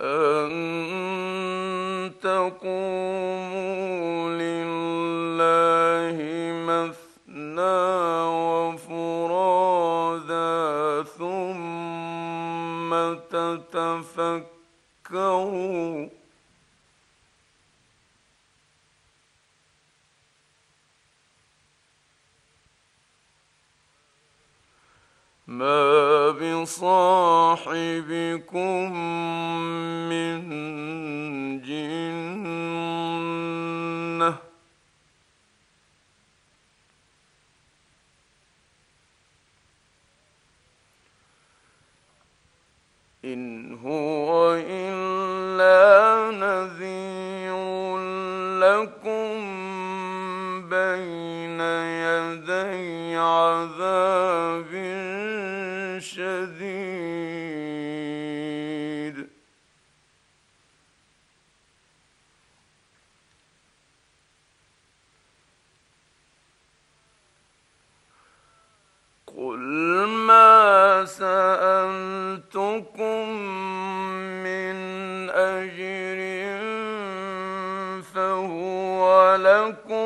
أن تقوموا لله مثنى ثم تتفكروا ما بصاحبكم لكم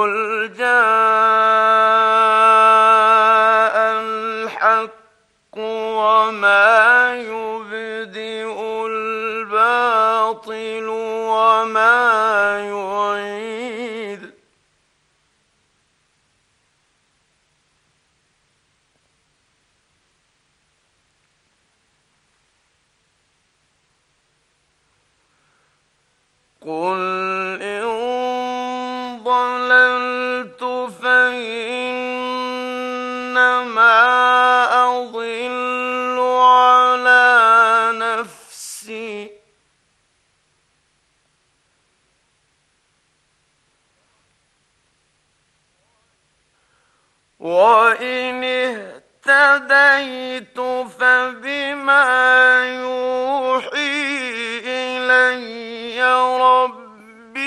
قل جاء الحق وما يبدئ الباطل وإن اهتديت فبما يوحي إلي ربي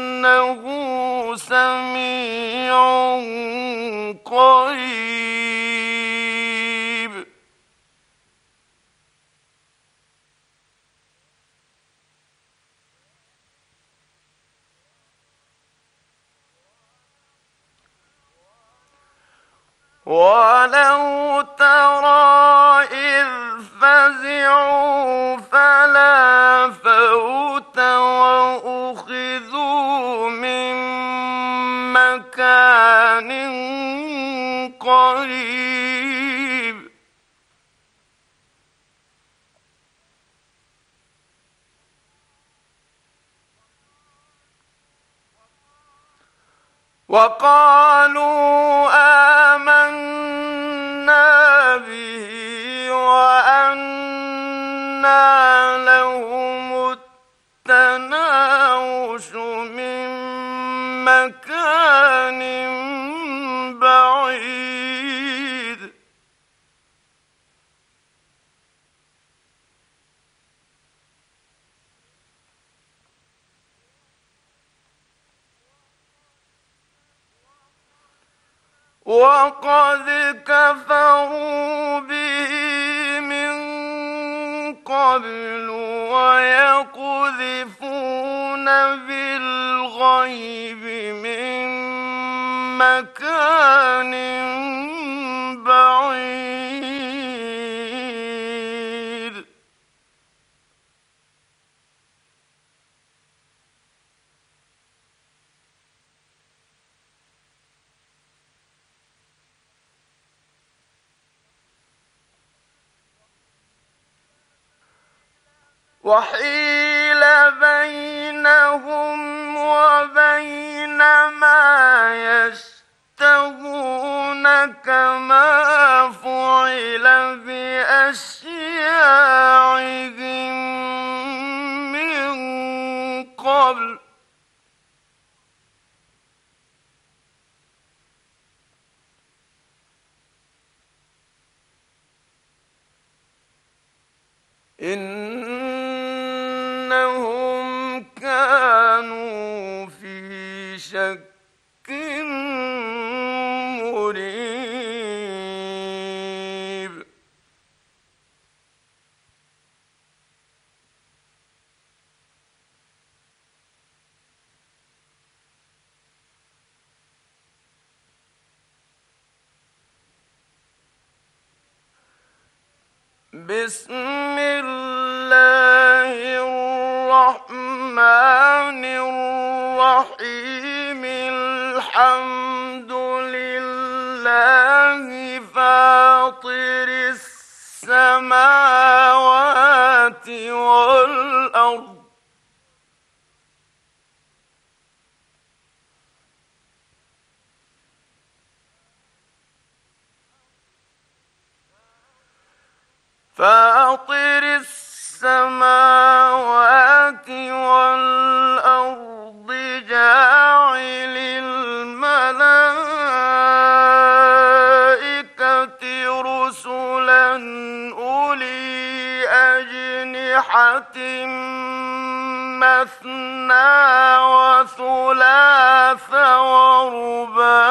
إنه سميع قريب ترى إذ فزعوا فلا فوت وأخذوا من مكان قريب. وقالوا آمنا لهم التناوش من مكان بعيد. وقد كفروا به من قبل ويقذفون بالغيب من مكان وحيل بينهم وبين ما يشتهون كما فعل بأشياعهم من قبل إنهم فأطر السماوات والأرض جاعل الملائكة رسلا أولي أجنحة مثنى وثلاث ورباع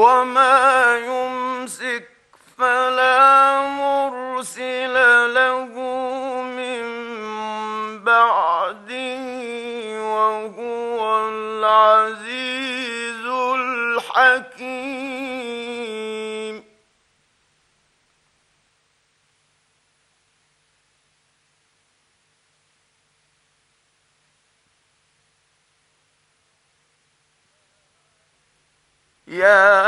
وما يمسك فلا مرسل له من بعده وهو العزيز الحكيم يا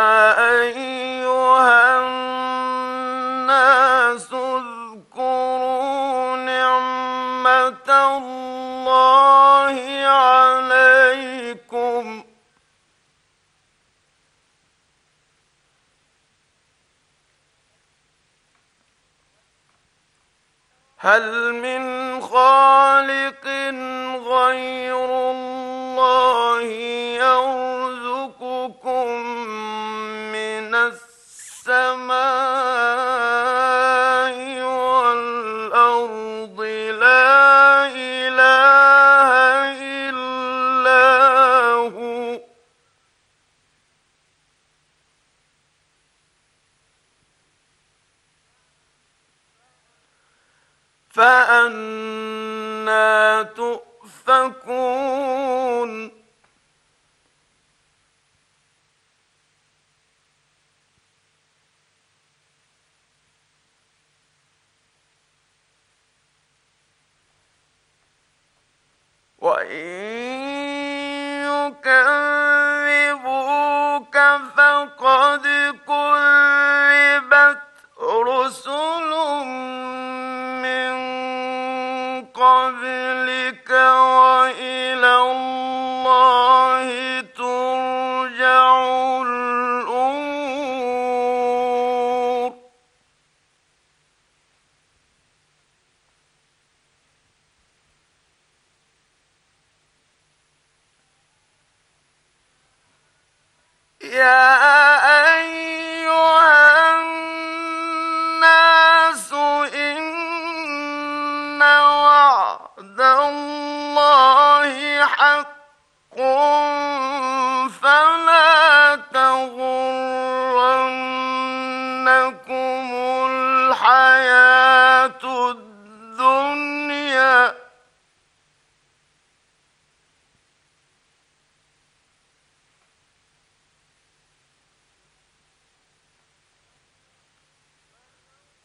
قبلك وإلى الله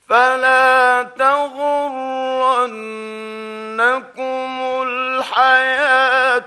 فلا تغرنكم الحياة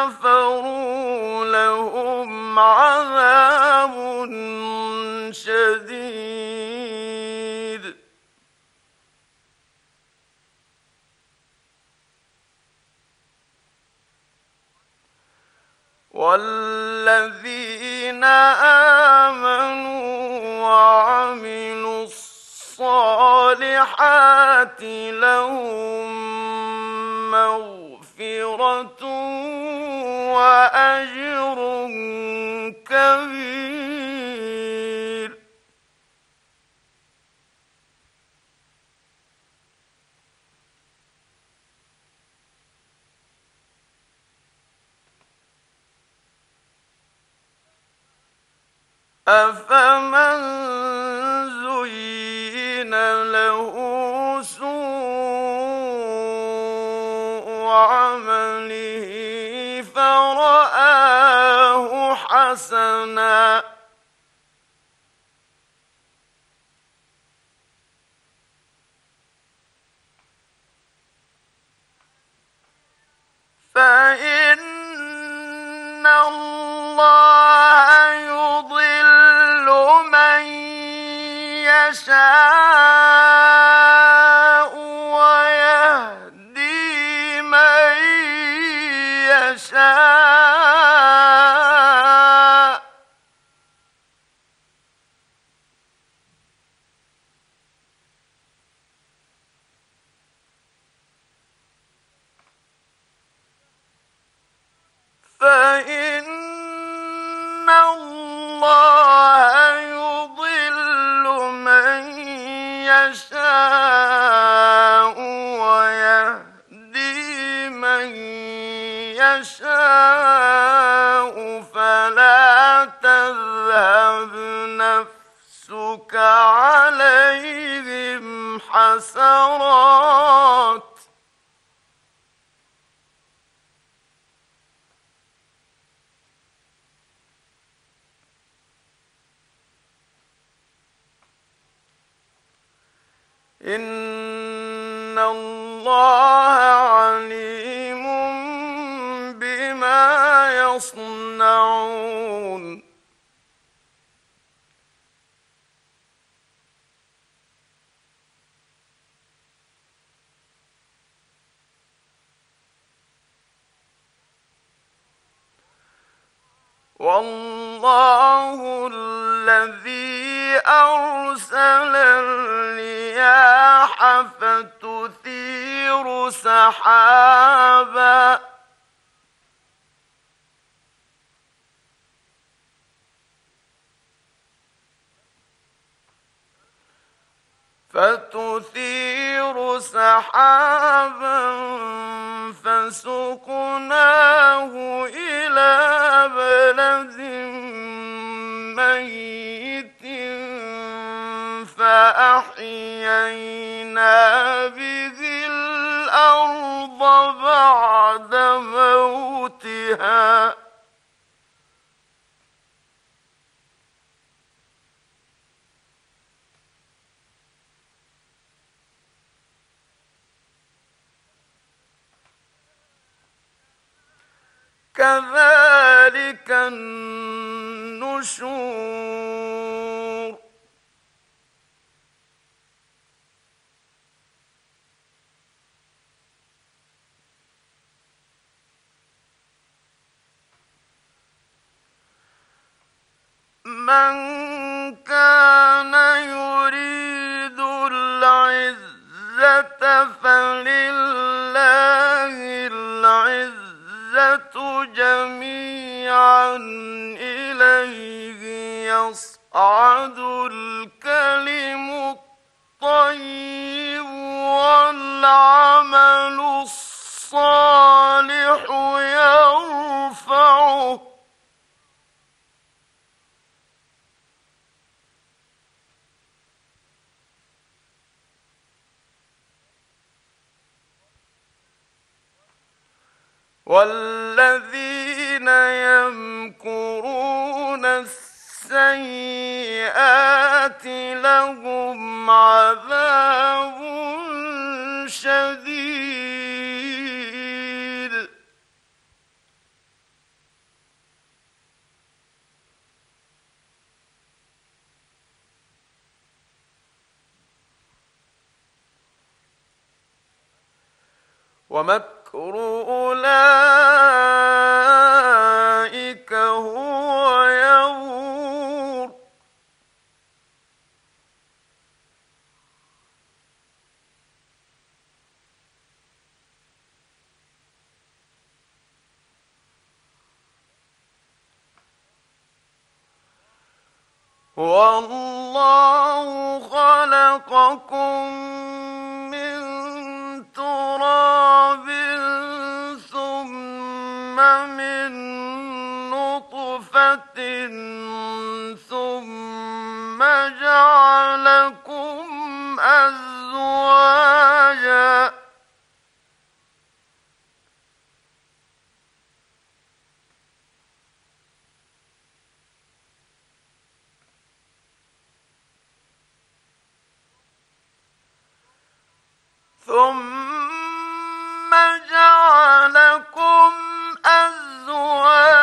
كفروا لهم عذاب شديد. والذين آمنوا وعملوا الصالحات لهم لأجر كبير. أفمن زين له سوء عمل حسنا فلا تذهب نفسك عليهم حسرات. إن الله يصنعون. والله الذي أرسل الرياح فتثير سحابا. فتثير سحابا فسقناه إلى بلد ميت فأحيينا به الأرض بعد موتها. كذلك النشور. والذين يمكرون السيئات لهم عذاب شديد. أولئك هو يبور والله خلقكم ثم جعلكم أزواجا. ثم جعلكم أزواجا.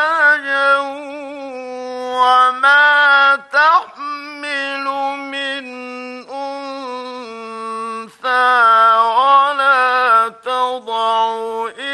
وما تحمل من أنثى ولا تضع إلا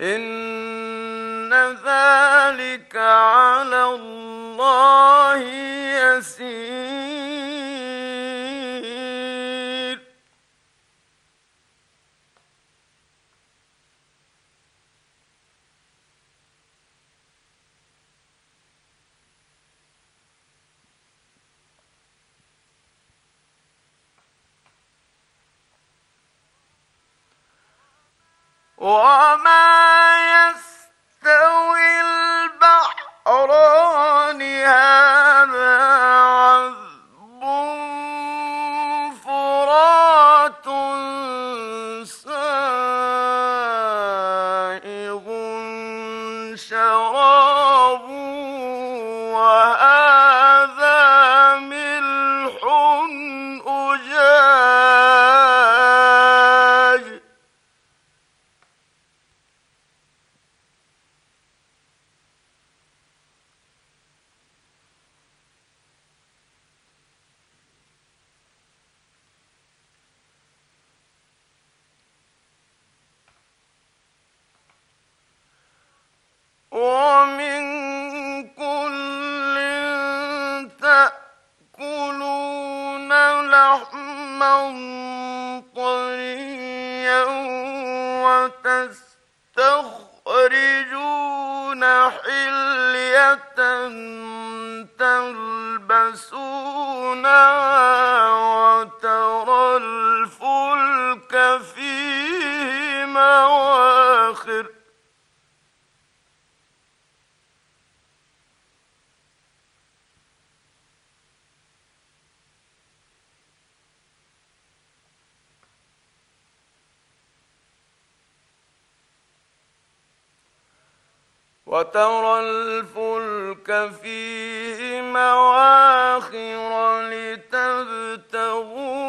إن ذلك على الله يسير. وما شَرَابٍ وترى الفلك فيه مواخر لتبتغوا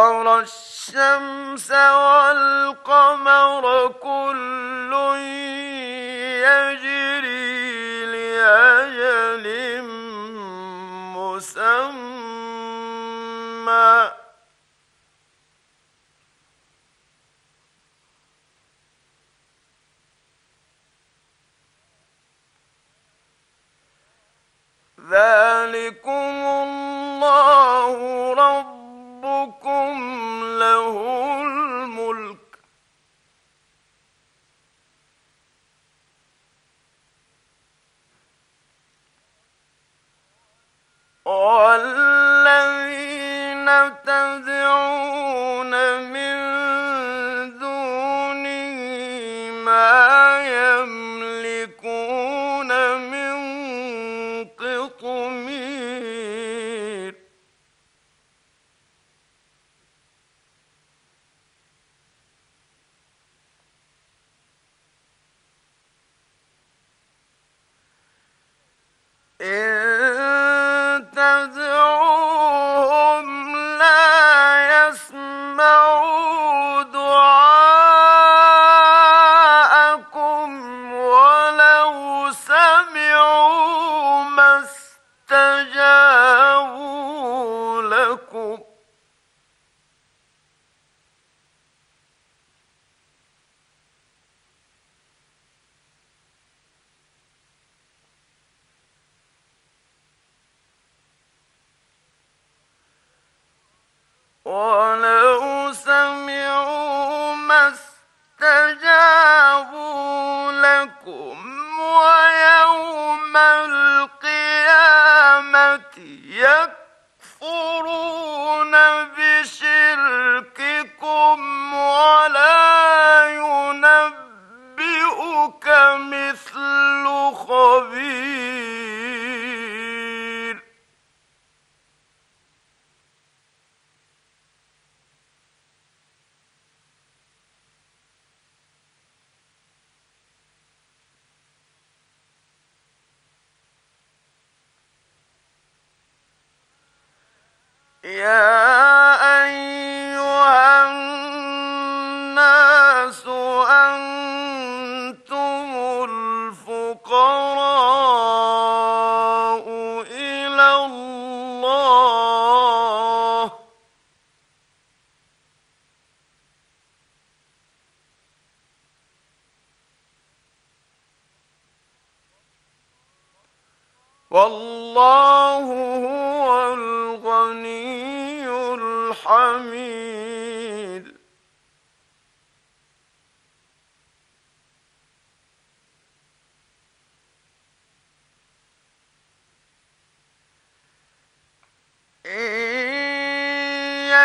وسخر الشمس والقمر كل يجري لأجل مسمى ذلكم يا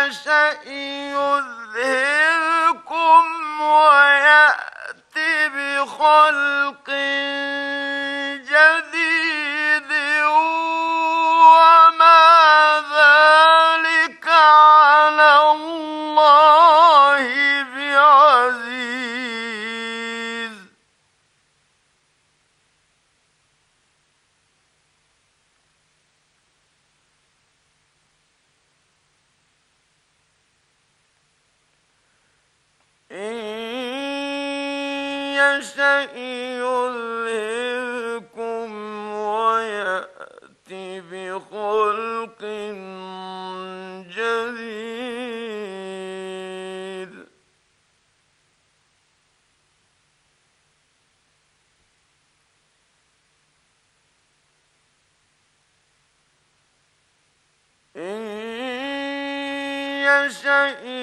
يشأ يذهبكم ويأت بخلق بخلق جديد. إن يشأ